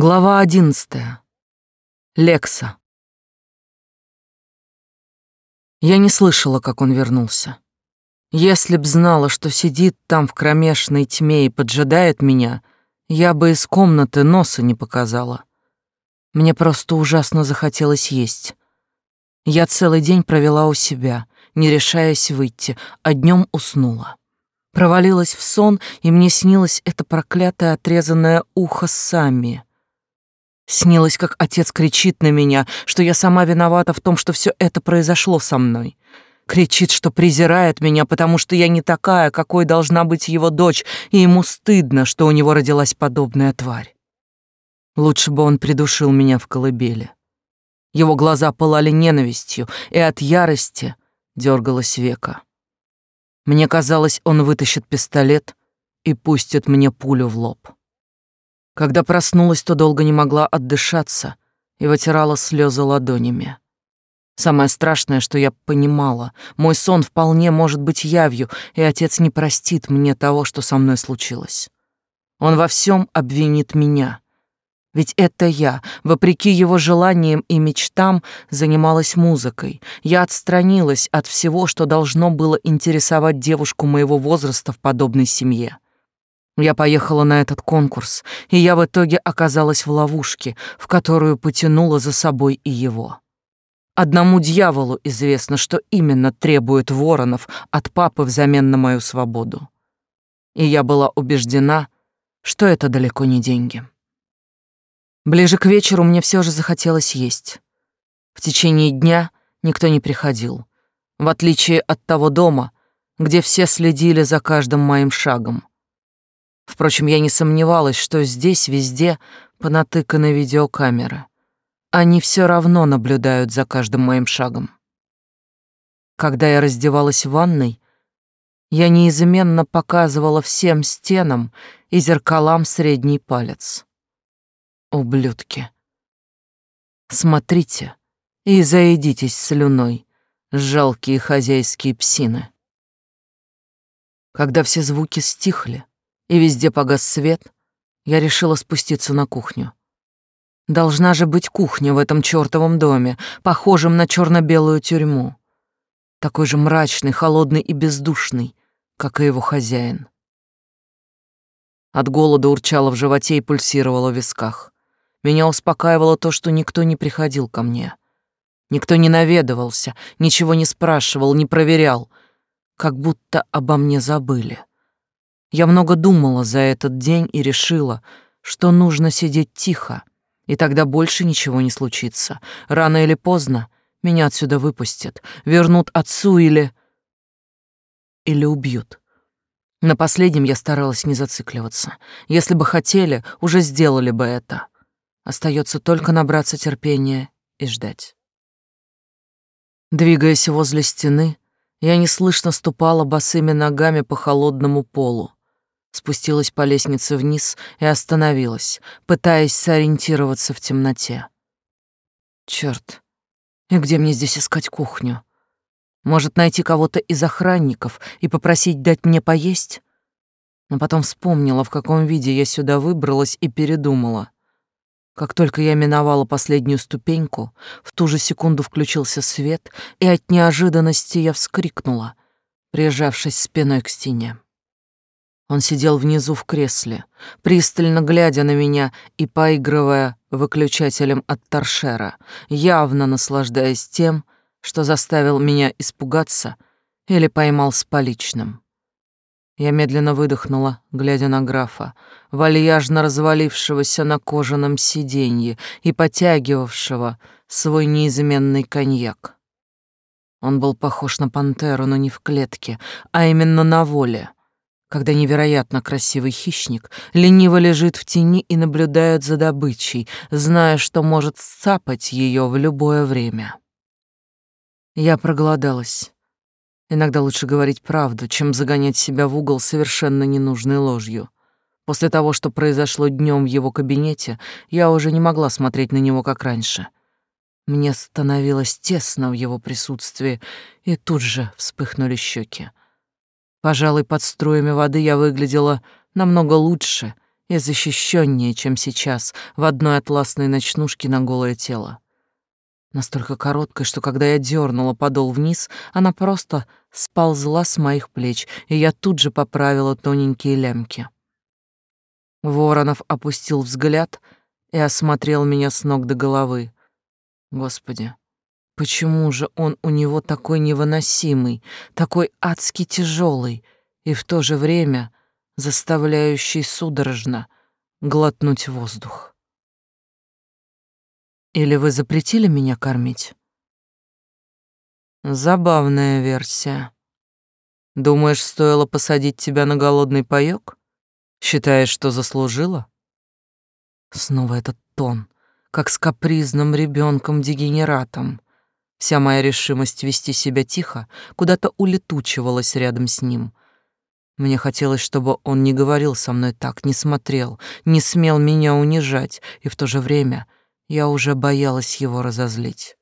Глава одиннадцатая. Лекса. Я не слышала, как он вернулся. Если б знала, что сидит там в кромешной тьме и поджидает меня, я бы из комнаты носа не показала. Мне просто ужасно захотелось есть. Я целый день провела у себя, не решаясь выйти, а днем уснула. Провалилась в сон, и мне снилось это проклятое отрезанное ухо Сами — Снилось, как отец кричит на меня, что я сама виновата в том, что все это произошло со мной. Кричит, что презирает меня, потому что я не такая, какой должна быть его дочь, и ему стыдно, что у него родилась подобная тварь. Лучше бы он придушил меня в колыбели. Его глаза пылали ненавистью, и от ярости дергалось века. Мне казалось, он вытащит пистолет и пустит мне пулю в лоб. Когда проснулась, то долго не могла отдышаться и вытирала слезы ладонями. Самое страшное, что я понимала, мой сон вполне может быть явью, и отец не простит мне того, что со мной случилось. Он во всем обвинит меня. Ведь это я, вопреки его желаниям и мечтам, занималась музыкой. Я отстранилась от всего, что должно было интересовать девушку моего возраста в подобной семье. Я поехала на этот конкурс, и я в итоге оказалась в ловушке, в которую потянула за собой и его. Одному дьяволу известно, что именно требует Воронов от папы взамен на мою свободу. И я была убеждена, что это далеко не деньги. Ближе к вечеру мне все же захотелось есть. В течение дня никто не приходил, в отличие от того дома, где все следили за каждым моим шагом. Впрочем, я не сомневалась, что здесь везде понатыканы видеокамеры. Они все равно наблюдают за каждым моим шагом. Когда я раздевалась в ванной, я неизменно показывала всем стенам и зеркалам средний палец. Ублюдки. Смотрите и заедитесь слюной, жалкие хозяйские псины. Когда все звуки стихли, и везде погас свет, я решила спуститься на кухню. Должна же быть кухня в этом чёртовом доме, похожем на чёрно-белую тюрьму. Такой же мрачный, холодный и бездушный, как и его хозяин. От голода урчало в животе и пульсировало в висках. Меня успокаивало то, что никто не приходил ко мне. Никто не наведывался, ничего не спрашивал, не проверял, как будто обо мне забыли. Я много думала за этот день и решила, что нужно сидеть тихо, и тогда больше ничего не случится. Рано или поздно меня отсюда выпустят, вернут отцу или... или убьют. На последнем я старалась не зацикливаться. Если бы хотели, уже сделали бы это. Остается только набраться терпения и ждать. Двигаясь возле стены, я неслышно ступала босыми ногами по холодному полу спустилась по лестнице вниз и остановилась, пытаясь сориентироваться в темноте. Черт, и где мне здесь искать кухню? Может, найти кого-то из охранников и попросить дать мне поесть? Но потом вспомнила, в каком виде я сюда выбралась и передумала. Как только я миновала последнюю ступеньку, в ту же секунду включился свет, и от неожиданности я вскрикнула, прижавшись спиной к стене. Он сидел внизу в кресле, пристально глядя на меня и поигрывая выключателем от торшера, явно наслаждаясь тем, что заставил меня испугаться или поймал с поличным. Я медленно выдохнула, глядя на графа, вальяжно развалившегося на кожаном сиденье и потягивавшего свой неизменный коньяк. Он был похож на пантеру, но не в клетке, а именно на воле — когда невероятно красивый хищник лениво лежит в тени и наблюдает за добычей, зная, что может сцапать ее в любое время. Я проголодалась. Иногда лучше говорить правду, чем загонять себя в угол совершенно ненужной ложью. После того, что произошло днем в его кабинете, я уже не могла смотреть на него как раньше. Мне становилось тесно в его присутствии, и тут же вспыхнули щеки. Пожалуй, под струями воды я выглядела намного лучше и защищеннее, чем сейчас, в одной атласной ночнушке на голое тело. Настолько короткой, что когда я дернула подол вниз, она просто сползла с моих плеч, и я тут же поправила тоненькие лямки. Воронов опустил взгляд и осмотрел меня с ног до головы. Господи, почему же он у него такой невыносимый, такой адски тяжелый и в то же время заставляющий судорожно глотнуть воздух? Или вы запретили меня кормить? Забавная версия. Думаешь, стоило посадить тебя на голодный паёк? Считаешь, что заслужила? Снова этот тон, как с капризным ребенком-дегенератом. Вся моя решимость вести себя тихо куда-то улетучивалась рядом с ним. Мне хотелось, чтобы он не говорил со мной так, не смотрел, не смел меня унижать, и в то же время — я уже боялась его разозлить.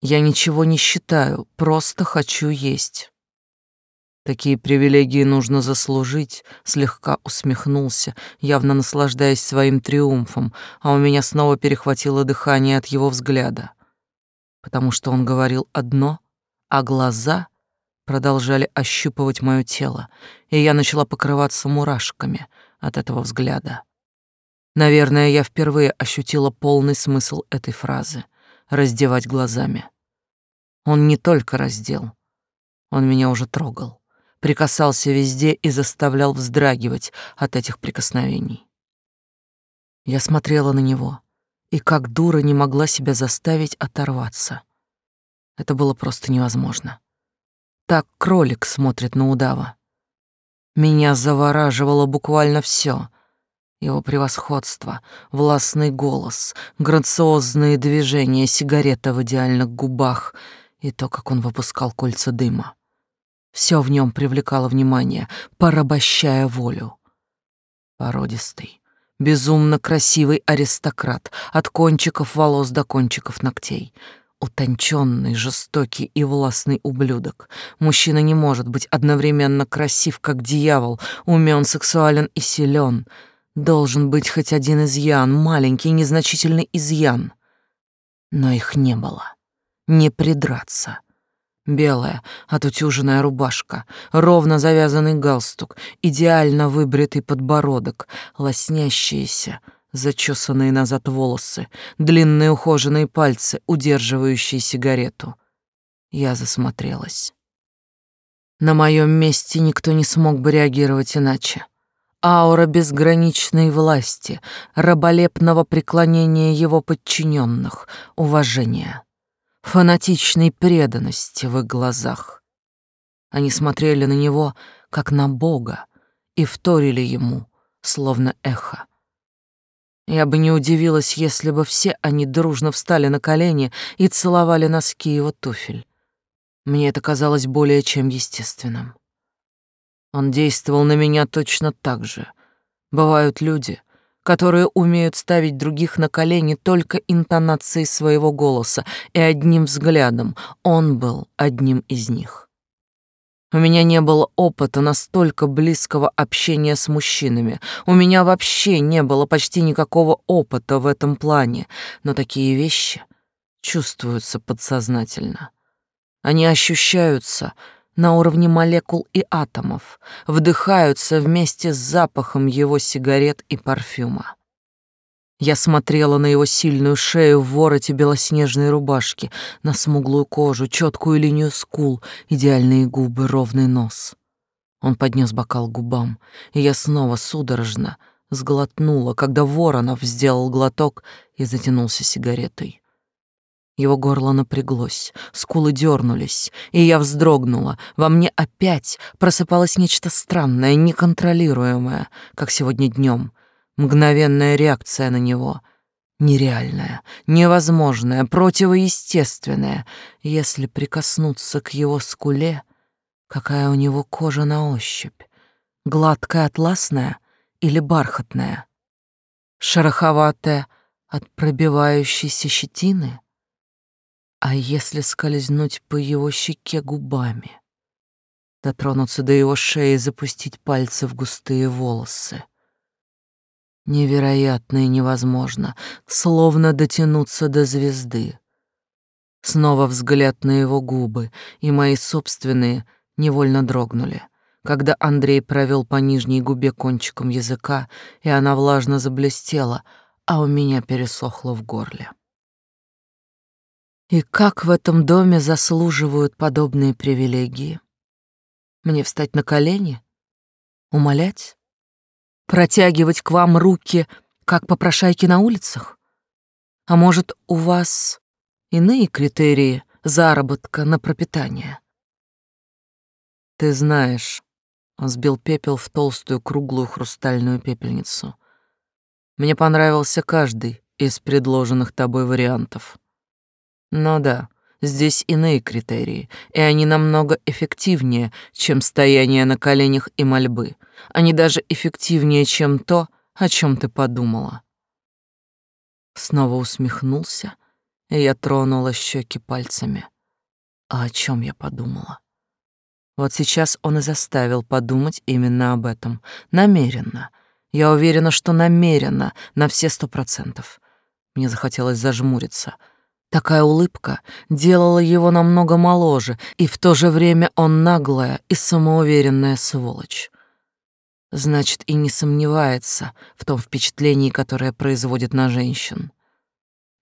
Я ничего не считаю, просто хочу есть. Такие привилегии нужно заслужить, слегка усмехнулся, явно наслаждаясь своим триумфом, а у меня снова перехватило дыхание от его взгляда. Потому что он говорил одно, а глаза продолжали ощупывать мое тело, и я начала покрываться мурашками от этого взгляда. Наверное, я впервые ощутила полный смысл этой фразы — раздевать глазами. Он не только раздел, он меня уже трогал, прикасался везде и заставлял вздрагивать от этих прикосновений. Я смотрела на него и как дура не могла себя заставить оторваться. Это было просто невозможно. Так кролик смотрит на удава. Меня завораживало буквально все — его превосходство, властный голос, грациозные движения, сигарета в идеальных губах и то, как он выпускал кольца дыма. Все в нем привлекало внимание, порабощая волю. Породистый, безумно красивый аристократ, от кончиков волос до кончиков ногтей — утонченный, жестокий и властный ублюдок. Мужчина не может быть одновременно красив, как дьявол, умен, сексуален и силен. Должен быть хоть один изъян, маленький незначительный изъян. Но их не было. Не придраться. Белая, отутюженная рубашка, ровно завязанный галстук, идеально выбритый подбородок, лоснящиеся, зачесанные назад волосы, длинные ухоженные пальцы, удерживающие сигарету. Я засмотрелась. На моем месте никто не смог бы реагировать иначе аура безграничной власти, раболепного преклонения его подчиненных, уважения, фанатичной преданности в их глазах. Они смотрели на него, как на Бога, и вторили ему, словно эхо. Я бы не удивилась, если бы все они дружно встали на колени и целовали носки его туфель. Мне это казалось более чем естественным. Он действовал на меня точно так же. Бывают люди, которые умеют ставить других на колени только интонацией своего голоса и одним взглядом. Он был одним из них. У меня не было опыта настолько близкого общения с мужчинами. У меня вообще не было почти никакого опыта в этом плане, но такие вещи чувствуются подсознательно. Они ощущаются — на уровне молекул и атомов, вдыхаются вместе с запахом его сигарет и парфюма. Я смотрела на его сильную шею в вороте белоснежной рубашки, на смуглую кожу, четкую линию скул, идеальные губы, ровный нос. Он поднес бокал к губам, и я снова судорожно сглотнула, когда Воронов сделал глоток и затянулся сигаретой. Его горло напряглось, скулы дернулись, и я вздрогнула. Во мне опять просыпалось нечто странное, неконтролируемое, как сегодня днем. Мгновенная реакция на него. Нереальная, невозможная, противоестественная. Если прикоснуться к его скуле, какая у него кожа на ощупь? Гладкая, атласная или бархатная? Шероховатая от пробивающейся щетины? А если скользнуть по его щеке губами? Дотронуться до его шеи и запустить пальцы в густые волосы? Невероятно и невозможно, словно дотянуться до звезды. Снова взгляд на его губы, и мои собственные невольно дрогнули, когда Андрей провел по нижней губе кончиком языка, и она влажно заблестела, а у меня пересохло в горле. И как в этом доме заслуживают подобные привилегии? Мне встать на колени? Умолять? Протягивать к вам руки, как попрошайки на улицах? А может, у вас иные критерии заработка на пропитание? Ты знаешь, он сбил пепел в толстую круглую хрустальную пепельницу. Мне понравился каждый из предложенных тобой вариантов. Но да, здесь иные критерии, и они намного эффективнее, чем стояние на коленях и мольбы. Они даже эффективнее, чем то, о чем ты подумала. Снова усмехнулся, и я тронула щеки пальцами. А о чем я подумала? Вот сейчас он и заставил подумать именно об этом. Намеренно. Я уверена, что намеренно, на все сто процентов. Мне захотелось зажмуриться — Такая улыбка делала его намного моложе, и в то же время он наглая и самоуверенная сволочь. Значит, и не сомневается в том впечатлении, которое производит на женщин.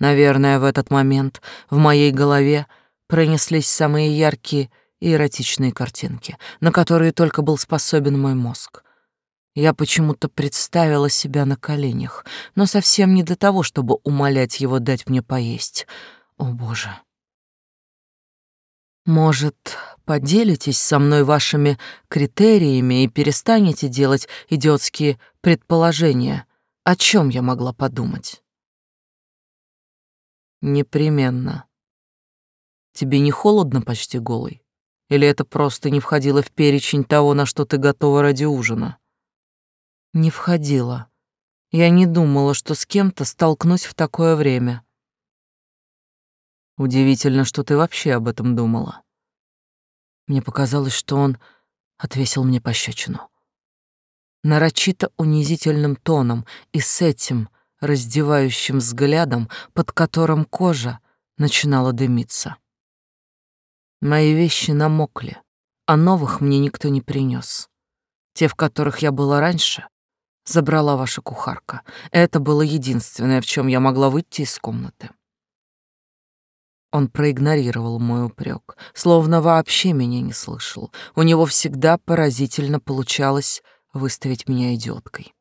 Наверное, в этот момент в моей голове пронеслись самые яркие и эротичные картинки, на которые только был способен мой мозг. Я почему-то представила себя на коленях, но совсем не для того, чтобы умолять его дать мне поесть — о, Боже. Может, поделитесь со мной вашими критериями и перестанете делать идиотские предположения? О чем я могла подумать? Непременно. Тебе не холодно почти голый? Или это просто не входило в перечень того, на что ты готова ради ужина? Не входило. Я не думала, что с кем-то столкнусь в такое время. Удивительно, что ты вообще об этом думала. Мне показалось, что он отвесил мне пощечину. Нарочито унизительным тоном и с этим раздевающим взглядом, под которым кожа начинала дымиться. Мои вещи намокли, а новых мне никто не принес. Те, в которых я была раньше, забрала ваша кухарка. Это было единственное, в чем я могла выйти из комнаты. Он проигнорировал мой упрек, словно вообще меня не слышал. У него всегда поразительно получалось выставить меня идиоткой.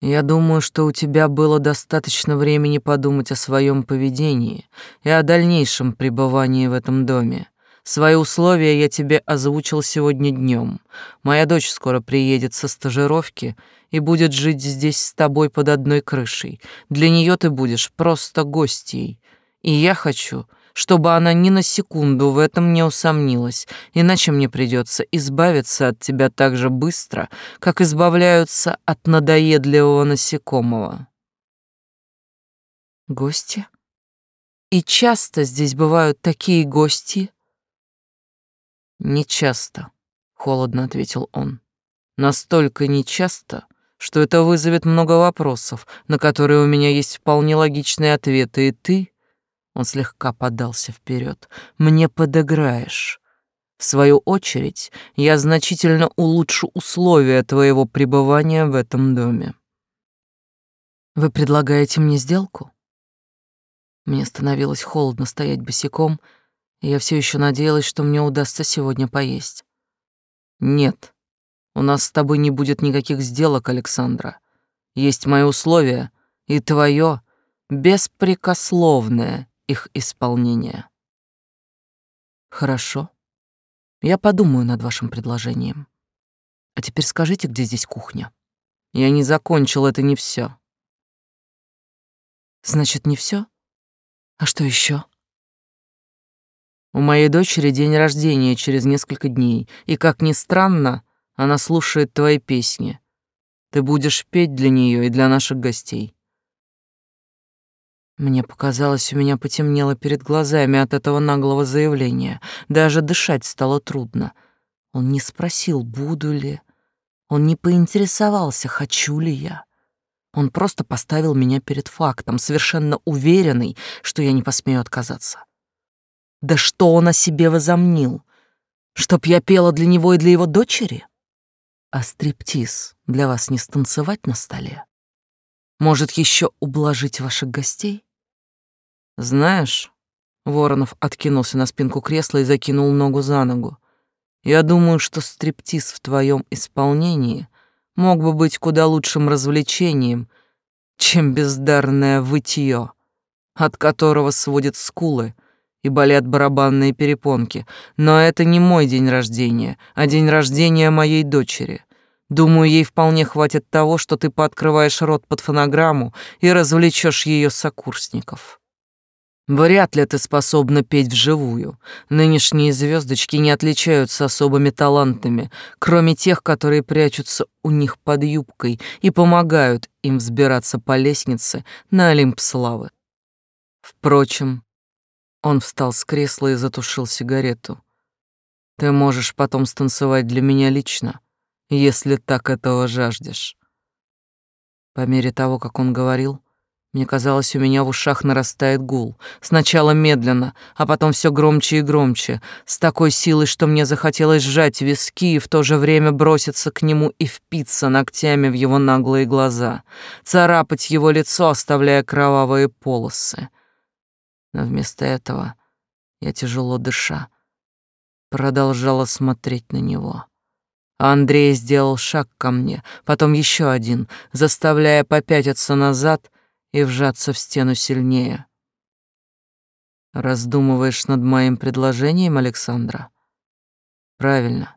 Я думаю, что у тебя было достаточно времени подумать о своем поведении и о дальнейшем пребывании в этом доме. Свои условия я тебе озвучил сегодня днем. Моя дочь скоро приедет со стажировки и будет жить здесь с тобой под одной крышей. Для нее ты будешь просто гостьей, и я хочу, чтобы она ни на секунду в этом не усомнилась, иначе мне придется избавиться от тебя так же быстро, как избавляются от надоедливого насекомого. Гости? И часто здесь бывают такие гости? Не часто, холодно ответил он. Настолько нечасто, что это вызовет много вопросов, на которые у меня есть вполне логичные ответы, и ты он слегка подался вперед. «Мне подыграешь. В свою очередь, я значительно улучшу условия твоего пребывания в этом доме». «Вы предлагаете мне сделку?» Мне становилось холодно стоять босиком, и я все еще надеялась, что мне удастся сегодня поесть. «Нет, у нас с тобой не будет никаких сделок, Александра. Есть мои условия, и твое беспрекословное их исполнения. Хорошо. Я подумаю над вашим предложением. А теперь скажите, где здесь кухня? Я не закончил, это не все. Значит, не все? А что еще? У моей дочери день рождения через несколько дней, и, как ни странно, она слушает твои песни. Ты будешь петь для нее и для наших гостей. Мне показалось, у меня потемнело перед глазами от этого наглого заявления. Даже дышать стало трудно. Он не спросил, буду ли. Он не поинтересовался, хочу ли я. Он просто поставил меня перед фактом, совершенно уверенный, что я не посмею отказаться. Да что он о себе возомнил? Чтоб я пела для него и для его дочери? А стриптиз для вас не станцевать на столе? Может, еще ублажить ваших гостей? Знаешь, Воронов откинулся на спинку кресла и закинул ногу за ногу. Я думаю, что стриптиз в твоем исполнении мог бы быть куда лучшим развлечением, чем бездарное вытье, от которого сводят скулы и болят барабанные перепонки. Но это не мой день рождения, а день рождения моей дочери. Думаю, ей вполне хватит того, что ты пооткрываешь рот под фонограмму и развлечешь ее сокурсников. Вряд ли ты способна петь вживую. Нынешние звездочки не отличаются особыми талантами, кроме тех, которые прячутся у них под юбкой и помогают им взбираться по лестнице на Олимп славы. Впрочем, он встал с кресла и затушил сигарету. Ты можешь потом станцевать для меня лично, если так этого жаждешь. По мере того, как он говорил, мне казалось, у меня в ушах нарастает гул. Сначала медленно, а потом все громче и громче, с такой силой, что мне захотелось сжать виски и в то же время броситься к нему и впиться ногтями в его наглые глаза, царапать его лицо, оставляя кровавые полосы. Но вместо этого я, тяжело дыша, продолжала смотреть на него. А Андрей сделал шаг ко мне, потом еще один, заставляя попятиться назад — и вжаться в стену сильнее. Раздумываешь над моим предложением, Александра? Правильно.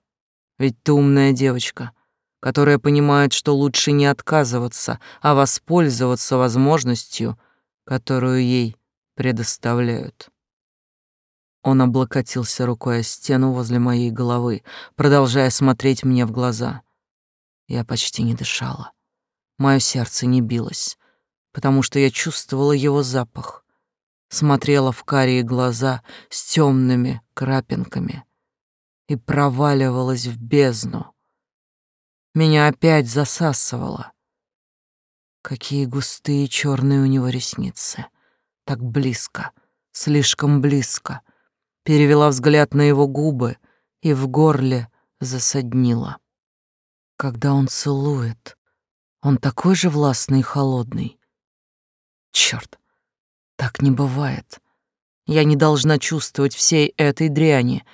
Ведь ты умная девочка, которая понимает, что лучше не отказываться, а воспользоваться возможностью, которую ей предоставляют. Он облокотился рукой о стену возле моей головы, продолжая смотреть мне в глаза. Я почти не дышала. Мое сердце не билось потому что я чувствовала его запах, смотрела в карие глаза с темными крапинками и проваливалась в бездну. Меня опять засасывало. Какие густые черные у него ресницы. Так близко, слишком близко. Перевела взгляд на его губы и в горле засаднила. Когда он целует, он такой же властный и холодный, Черт, так не бывает. Я не должна чувствовать всей этой дряни.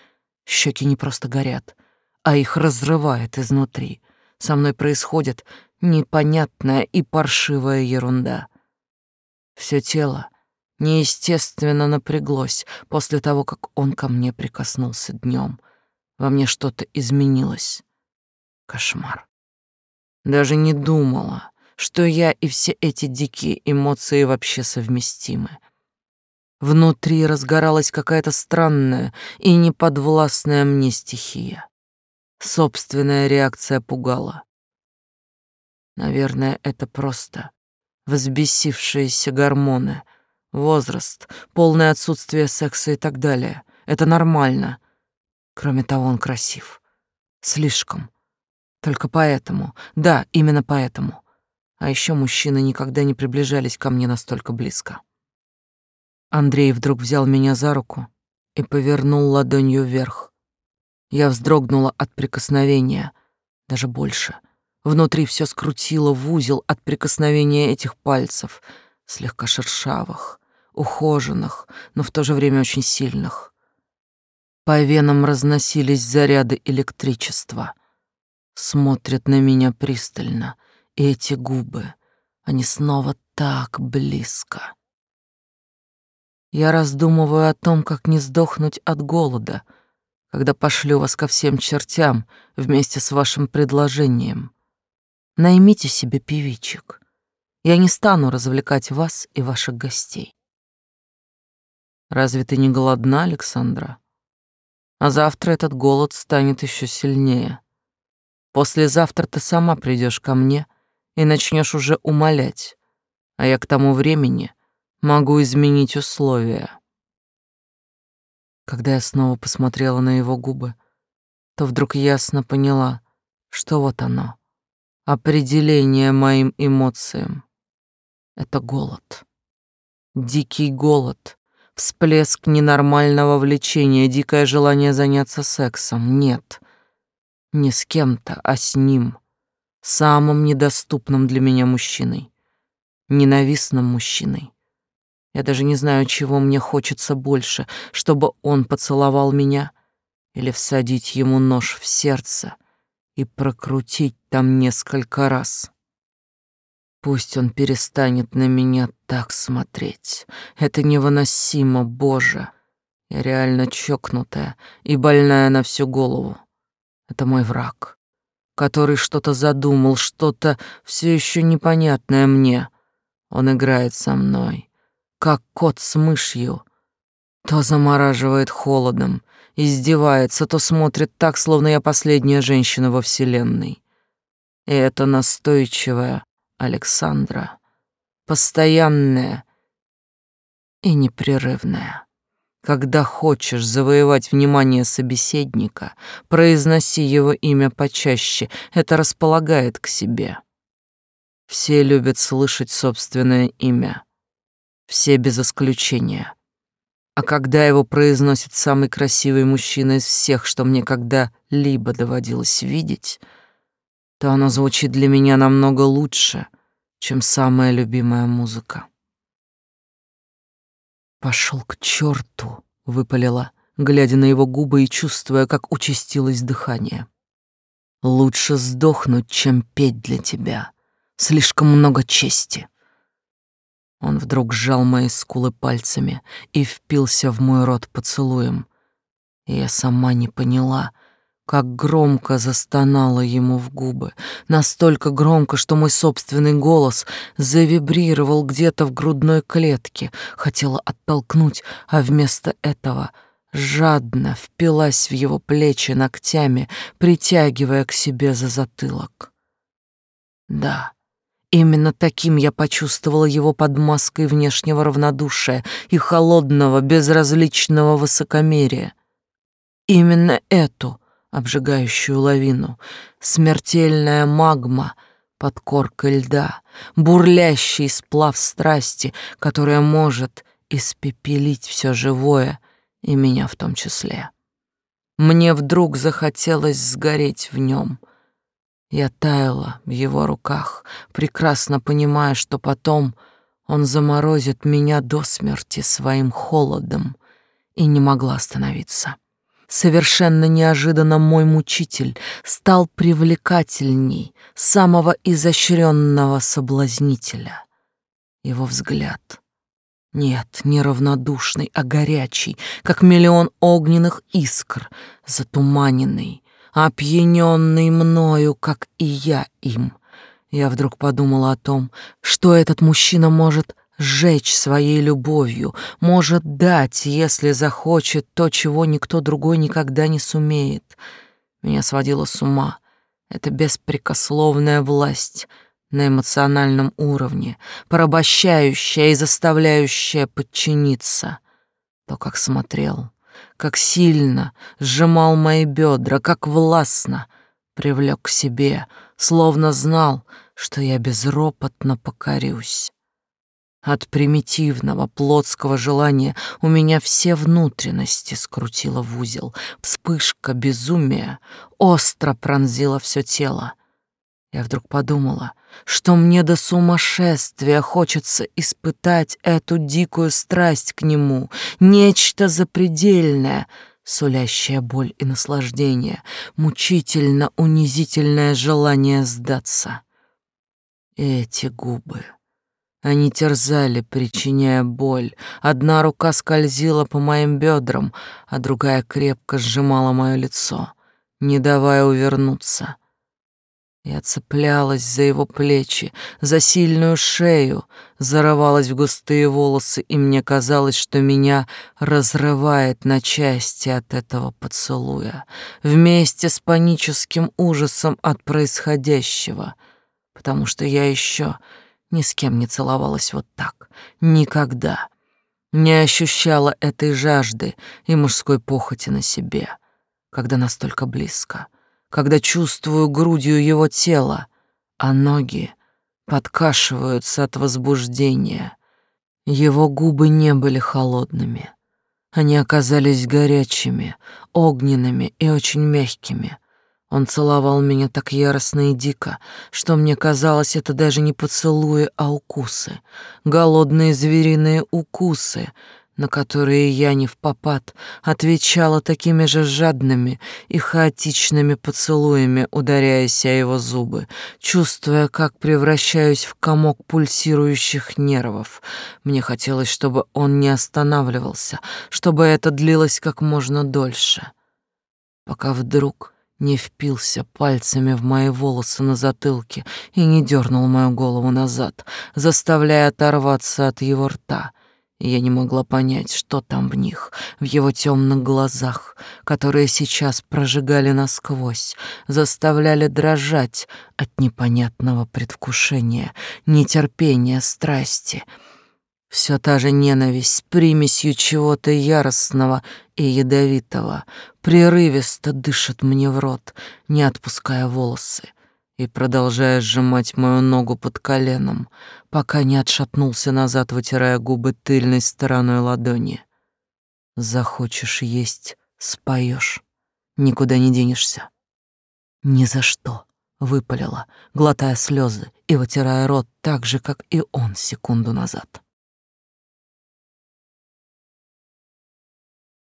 Щеки не просто горят, а их разрывает изнутри. Со мной происходит непонятная и паршивая ерунда. Все тело неестественно напряглось после того, как он ко мне прикоснулся днем. Во мне что-то изменилось. Кошмар. Даже не думала, что я и все эти дикие эмоции вообще совместимы. Внутри разгоралась какая-то странная и неподвластная мне стихия. Собственная реакция пугала. Наверное, это просто взбесившиеся гормоны, возраст, полное отсутствие секса и так далее. Это нормально. Кроме того, он красив. Слишком. Только поэтому, да, именно поэтому а еще мужчины никогда не приближались ко мне настолько близко. Андрей вдруг взял меня за руку и повернул ладонью вверх. Я вздрогнула от прикосновения, даже больше. Внутри все скрутило в узел от прикосновения этих пальцев, слегка шершавых, ухоженных, но в то же время очень сильных. По венам разносились заряды электричества. Смотрят на меня пристально — эти губы, они снова так близко. Я раздумываю о том, как не сдохнуть от голода, когда пошлю вас ко всем чертям вместе с вашим предложением. Наймите себе певичек. Я не стану развлекать вас и ваших гостей. Разве ты не голодна, Александра? А завтра этот голод станет еще сильнее. Послезавтра ты сама придешь ко мне — и начнешь уже умолять, а я к тому времени могу изменить условия. Когда я снова посмотрела на его губы, то вдруг ясно поняла, что вот оно, определение моим эмоциям. Это голод. Дикий голод, всплеск ненормального влечения, дикое желание заняться сексом. Нет, не с кем-то, а с ним, самым недоступным для меня мужчиной, ненавистным мужчиной. Я даже не знаю, чего мне хочется больше, чтобы он поцеловал меня или всадить ему нож в сердце и прокрутить там несколько раз. Пусть он перестанет на меня так смотреть. Это невыносимо, Боже. Я реально чокнутая и больная на всю голову. Это мой враг, который что-то задумал, что-то все еще непонятное мне. Он играет со мной, как кот с мышью. То замораживает холодом, издевается, то смотрит так, словно я последняя женщина во вселенной. И это настойчивая Александра, постоянная и непрерывная. Когда хочешь завоевать внимание собеседника, произноси его имя почаще, это располагает к себе. Все любят слышать собственное имя, все без исключения. А когда его произносит самый красивый мужчина из всех, что мне когда-либо доводилось видеть — то оно звучит для меня намного лучше, чем самая любимая музыка. Пошел к черту, выпалила, глядя на его губы и чувствуя, как участилось дыхание. Лучше сдохнуть, чем петь для тебя. Слишком много чести. Он вдруг сжал мои скулы пальцами и впился в мой рот поцелуем. Я сама не поняла, как громко застонала ему в губы, настолько громко, что мой собственный голос завибрировал где-то в грудной клетке, хотела оттолкнуть, а вместо этого жадно впилась в его плечи ногтями, притягивая к себе за затылок. Да, именно таким я почувствовала его под маской внешнего равнодушия и холодного, безразличного высокомерия. Именно эту — обжигающую лавину, смертельная магма под коркой льда, бурлящий сплав страсти, которая может испепелить все живое, и меня в том числе. Мне вдруг захотелось сгореть в нем. Я таяла в его руках, прекрасно понимая, что потом он заморозит меня до смерти своим холодом, и не могла остановиться. Совершенно неожиданно мой мучитель стал привлекательней самого изощренного соблазнителя. Его взгляд. Нет, не равнодушный, а горячий, как миллион огненных искр, затуманенный, опьяненный мною, как и я им. Я вдруг подумала о том, что этот мужчина может сжечь своей любовью, может дать, если захочет, то, чего никто другой никогда не сумеет. Меня сводило с ума. Это беспрекословная власть на эмоциональном уровне, порабощающая и заставляющая подчиниться. То, как смотрел, как сильно сжимал мои бедра, как властно привлек к себе, словно знал, что я безропотно покорюсь. От примитивного плотского желания у меня все внутренности скрутило в узел. Вспышка безумия остро пронзила все тело. Я вдруг подумала, что мне до сумасшествия хочется испытать эту дикую страсть к нему, нечто запредельное, сулящее боль и наслаждение, мучительно унизительное желание сдаться. Эти губы они терзали, причиняя боль. Одна рука скользила по моим бедрам, а другая крепко сжимала мое лицо, не давая увернуться. Я цеплялась за его плечи, за сильную шею, зарывалась в густые волосы, и мне казалось, что меня разрывает на части от этого поцелуя, вместе с паническим ужасом от происходящего, потому что я еще ни с кем не целовалась вот так. Никогда. Не ощущала этой жажды и мужской похоти на себе, когда настолько близко, когда чувствую грудью его тело, а ноги подкашиваются от возбуждения. Его губы не были холодными. Они оказались горячими, огненными и очень мягкими. Он целовал меня так яростно и дико, что мне казалось, это даже не поцелуи, а укусы. Голодные звериные укусы, на которые я не в попад отвечала такими же жадными и хаотичными поцелуями, ударяясь о его зубы, чувствуя, как превращаюсь в комок пульсирующих нервов. Мне хотелось, чтобы он не останавливался, чтобы это длилось как можно дольше, пока вдруг не впился пальцами в мои волосы на затылке и не дернул мою голову назад, заставляя оторваться от его рта — я не могла понять, что там в них, в его темных глазах, которые сейчас прожигали насквозь, заставляли дрожать от непонятного предвкушения, нетерпения, страсти. Все та же ненависть примесью чего-то яростного и ядовитого прерывисто дышит мне в рот, не отпуская волосы и продолжая сжимать мою ногу под коленом, пока не отшатнулся назад, вытирая губы тыльной стороной ладони. Захочешь есть — споешь, никуда не денешься. Ни за что, выпалила, глотая слезы и вытирая рот так же, как и он секунду назад.